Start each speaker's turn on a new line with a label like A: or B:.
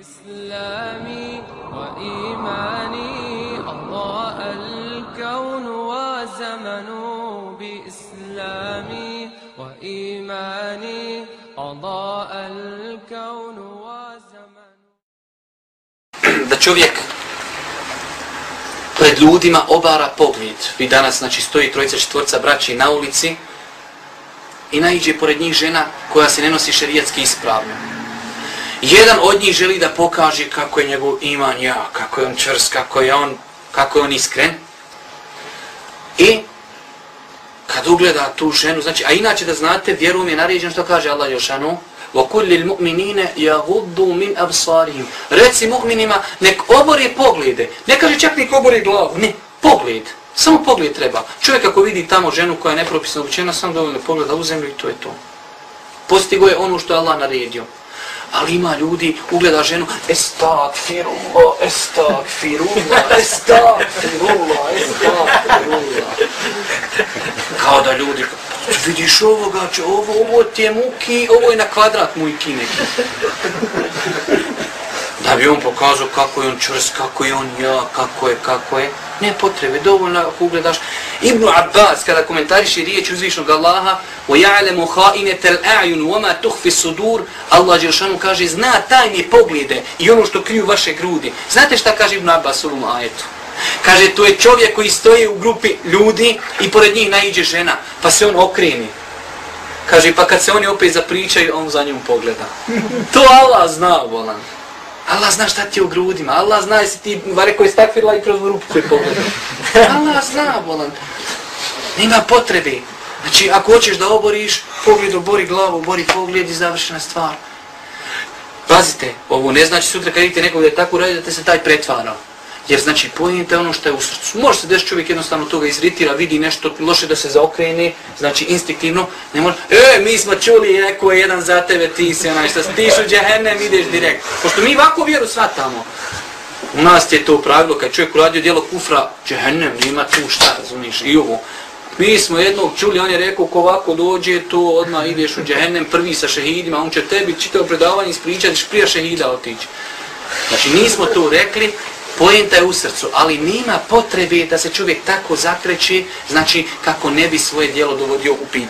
A: إسلامي وإيماني أضاء الكون وزمن بإسلامي وإيماني أضاء الكون وزمن
B: da čovjek pred ljudima obara pogled. Vi danas, znači, stoji trojica četvorca braći na ulici i naiđe pored njih žena koja se ne nosi šerijatski ispravno. Jedan od njih želi da pokaže kako je njegov iman ja, kako je on čvrst, kako je on, kako je on iskren. I kad ugleda tu ženu, znači, a inače da znate, vjerujem je naređeno što kaže Allah Jošanu, وَكُلِّ الْمُؤْمِنِينَ يَغُدُّ مِنْ أَبْصَارِهِمْ Reci mu'minima, nek obore poglede. Ne kaže čak nek obore glavu, ne, pogled. Samo pogled treba. Čovjek ako vidi tamo ženu koja je nepropisno učena, sam dovoljno pogleda u zemlju i to je to. Postigo je ono što je Allah naredio. Ali ima ljudi, ugleda ženu, estagfirullah, estagfirullah, estagfirullah, estagfirullah. Kao da ljudi, vidiš ovoga, če, ovo, ovo ti je muki, ovo je na kvadrat mujki neki. Da bi on pokazao kako je on čvrst, kako je on ja, kako je, kako je. Ne potrebe, dovoljno ako ugledaš. Ibn Abbas, kada komentariše riječ uzvišnog Allaha, وَيَعْلَمُ خَائِنَةَ الْأَعْيُنُ وَمَا تُخْفِ السُّدُورِ Allah Đelšanu kaže, zna tajne poglede i ono što kriju vaše grudi. Znate šta kaže Ibn Abbas u ovom ajetu? Kaže, to je čovjek koji stoji u grupi ljudi i pored njih naiđe žena, pa se on okreni. Kaže, pa kad se oni opet zapričaju, on za njom pogleda. To Allah zna, volan. Allah zna šta ti je u grudima. Allah zna jesi ti vare koji i kroz rupu koji pogledao. Allah zna, bolan. Nima potrebe. Znači, ako hoćeš da oboriš, pogled obori glavu, obori pogled i završena stvar. Pazite, ovo ne znači sutra kad vidite nekog da je tako radi da te se taj pretvarao. Jer znači pojenta ono što je u srcu. Može se desiti čovjek jednostavno toga izritira, vidi nešto loše da se zaokrene, znači instinktivno, ne može, e, mi smo čuli neko je jedan za tebe, ti si onaj šta stiš u džehennem, ideš direkt. Pošto mi ovako vjeru svatamo. U nas je to pravilo, kad čovjek uradio dijelo kufra, džehennem, nima tu šta, razumiješ, i ovo. Mi smo jednog čuli, on je rekao, ko ovako dođe, to odmah ideš u džehennem, prvi sa šehidima, on će tebi čitao predavanje ispričati, prije šehida otići. Znači, nismo to rekli, Pojenta je u srcu, ali nima potrebe da se čovjek tako zakreće, znači kako ne bi svoje dijelo dovodio u pitanje.